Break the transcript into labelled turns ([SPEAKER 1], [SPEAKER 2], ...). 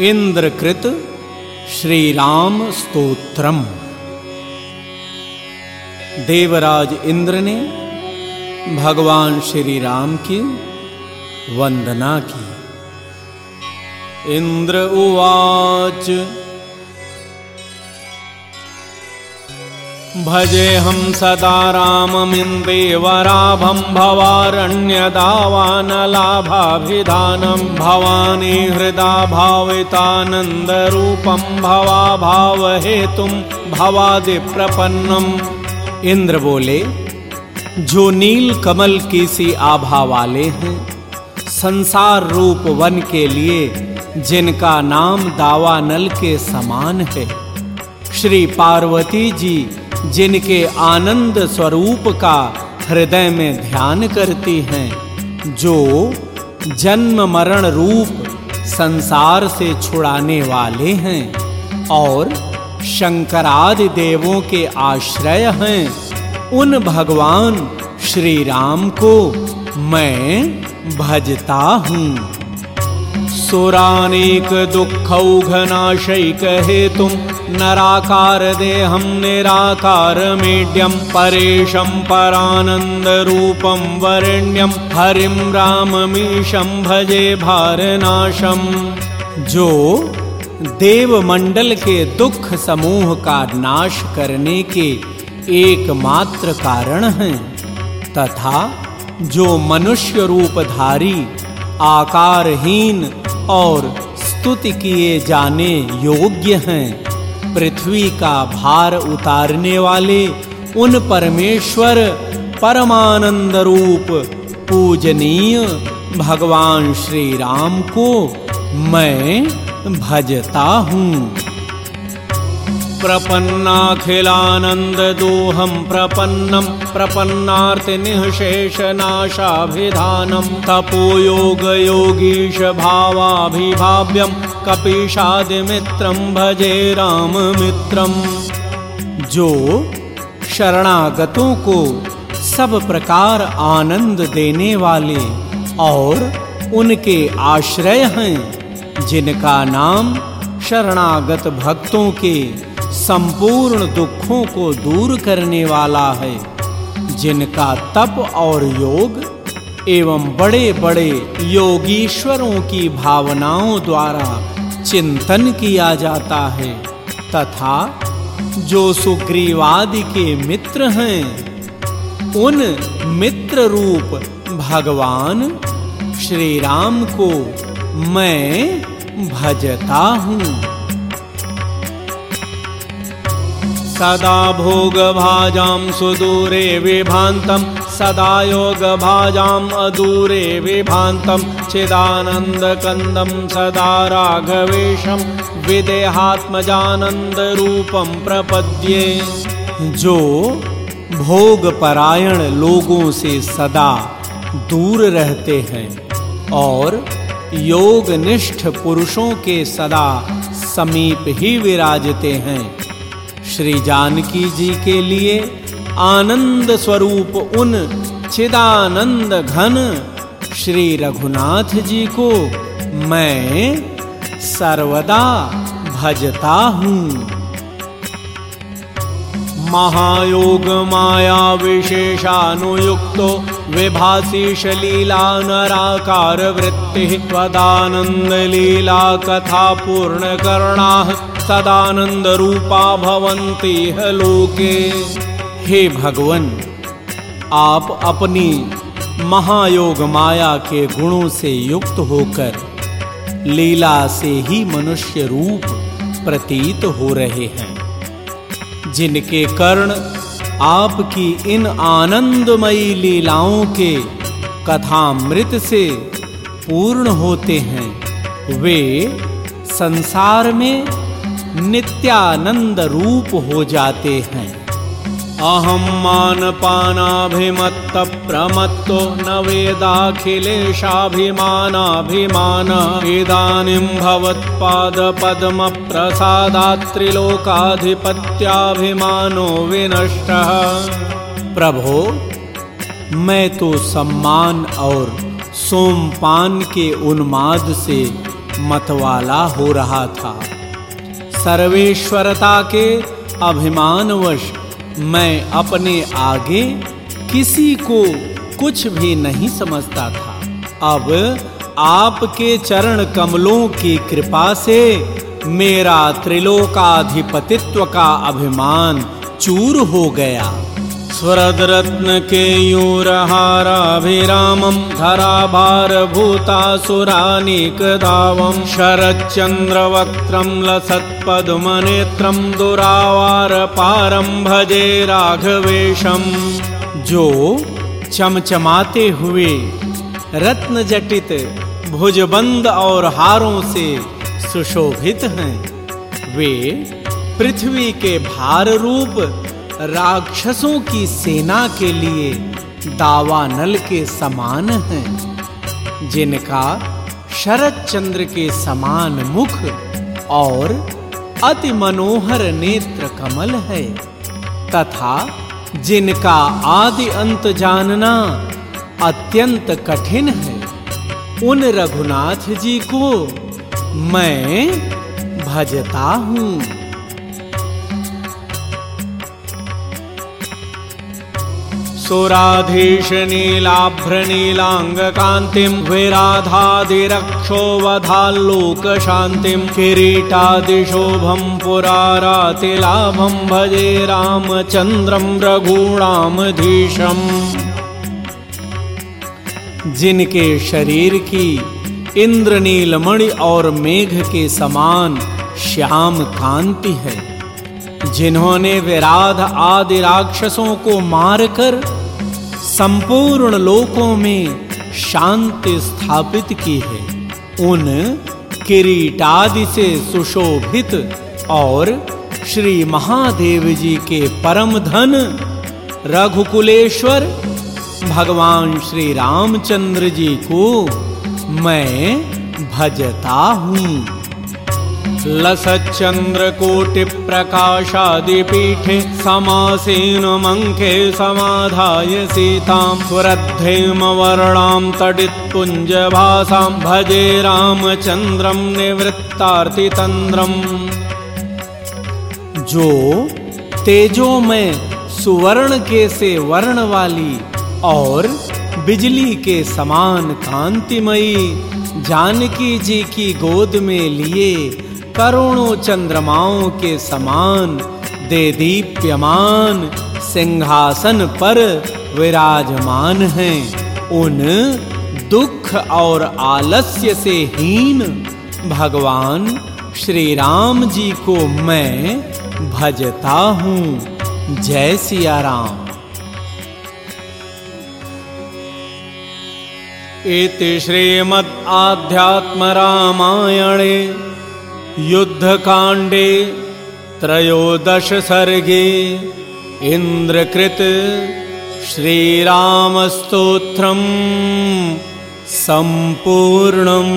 [SPEAKER 1] इंद्रकृत श्री राम स्तोत्रम। देवराज इंद्र ने भगवान श्री राम की वंदना की। इंद्र उवाच। भजे हम सदा राममिन्देवराभं भवारण्यदावानलाभाभिधानं। भवानी हृदा भावितानन्दरूपं भवा भावहेतुं भवादिप्रपन्नम्। इंद्र बोले, जो नील कमल की सी आभा वाले हैं, संसार रूप वन के लिए जिनका नाम दावानल के समान है, श्री पार्वती जी जिनके आनंद स्वरूप का हृदय में ध्यान करती हैं, जो जन्म मरण रूप संसार से छुड़ाने वाले हैं और शंकरादि देवों के आश्रय हैं, उन भगवान श्री राम को मैं भजता हूँ। सुरानेक दुःखौघनाशैक हेतुं नराकार देहं निराकार मेड्यं परेशं परानन्दरूपं वरेण्यं हरिं राममीशं भजे भारनाशम जो देवमंडल के दुख समूह का नाश करने के एकमात्र कारण हैं, तथा जो मनुष्य रूपधारी आकारहीन और स्तुति किए जाने योग्य हैं। पृथ्वी का भार उतारने वाले उन परमेश्वर परमानंद रूप पूजनीय भगवान श्री राम को मैं भजता हूँ। प्रपन्नाखिलानन्ददोहं प्रपन्नं प्रपन्नार्तिनिःशेषनाशाभिधानं तपोयोगयोगीश भावाभिभाव्यं कपीशादिमित्रं भजे राम राममित्रम् जो शरणागतों को सब प्रकार आनंद देने वाले और उनके आश्रय हैं, जिनका नाम शरणागत भक्तों के संपूर्ण दुखों को दूर करने वाला है, जिनका तप और योग एवं बड़े-बड़े योगीश्वरों की भावनाओं द्वारा चिंतन किया जाता है, तथा जो सुग्रीवादि के मित्र हैं, उन मित्र रूप भगवान श्री राम को मैं भजता हूँ। सदा भोगभाजां सुदूरे विभान्तं, सदा योगभाजाम् अदूरे विभान्तं, चिदानन्दकन्दं, सदा राघवेशं, विदेहात्मजानन्दरूपं प्रपद्ये। जो भोग परायण लोगों से सदा दूर रहते हैं और योग निष्ठ पुरुषों के सदा समीप ही विराजते हैं श्री जानकी जी के लिए आनंद स्वरूप उन चिदानंद घन श्री रघुनाथ जी को मैं सर्वदा भजता हूँ। महायोग माया विशेषानुयुक्तो विभासी शलीला नराकार वृत्ति त्वदानंद लीला कथा पूर्ण सदानंद रूपा भवंती लोके। हे भगवन, आप अपनी महायोग माया के गुणों से युक्त होकर लीला से ही मनुष्य रूप प्रतीत हो रहे हैं, जिनके कर्ण आपकी इन आनंदमयी लीलाओं के कथामृत से पूर्ण होते हैं, वे संसार में नित्यानंद रूप हो जाते हैं। अहम मान पानाभिमत्त प्रमत्तो न वेदाखिलेशाभिमानाभिमान। इदानीं भवत्पाद पद्म प्रसादात्रिलोकाधिपत्याभिमानो विनष्टः। प्रभो, मैं तो सम्मान और सोमपान के उन्माद से मतवाला हो रहा था। सर्वेश्वरता के अभिमानवश मैं अपने आगे किसी को कुछ भी नहीं समझता था। अब आपके चरण कमलों की कृपा से मेरा त्रिलोकाधिपतित्व का अभिमान चूर हो गया। स्वरद रत्न के यूरहाराभिरामं धराभारभूतासुरानीकदावं शरच्चन्द्रवक्त्रं लसत्पद्मनेत्रं दुरावारपारं भजे राघवेशम्। जो चमचमाते हुए रत्न जटित भुजबंद और हारों से सुशोभित हैं। वे पृथ्वी के भार रूप राक्षसों की सेना के लिए दावानल के समान हैं, जिनका शरद चंद्र के समान मुख और अति मनोहर नेत्र कमल है, तथा जिनका आदि अंत जानना अत्यंत कठिन है। उन रघुनाथ जी को मैं भजता हूँ। सुराधीश नीलाभ्रनीलाङ्गकान्तिं विराधादिरक्षोवधाल्लोकशान्तिं किरीटादिशोभं पुरारातिलाभं भजे रामचन्द्रं रघूणामधीशम्। जिनके शरीर की इंद्र इंद्रनीलमणि और मेघ के समान श्याम कांति है, जिन्होंने विराध आदि राक्षसों को मारकर संपूर्ण लोकों में शांति स्थापित की है। उन किरीटादि से सुशोभित और श्री महादेव जी के परम धन, रघुकुलेश्वर, भगवान श्री रामचंद्र जी को मैं भजता हूँ। लसच्चन्द्रकोटिप्रकाशादिपीठे समासीनमङ्के समाधाय सीतां सुरद्धेमवर्णां तडित्पुञ्जभासां भजे रामचन्द्रं निवृत्तार्तितन्द्रम्। जो तेजो में सुवर्ण के से वर्ण वाली और बिजली के समान कांतिमयी जानकी जी की गोद में लिए करोड़ों चंद्रमाओं के समान, दे दीप्यमान, सिंहासन पर विराजमान हैं। उन दुख और आलस्य से हीन, भगवान श्री राम जी को मैं भजता हूँ। जय सिया राम इति श्रीमद् आध्यात्म रामायणे युद्धकाण्डे त्रयोदश सर्गे इन्द्रकृत श्रीरामस्तोत्रम् सम्पूर्णम्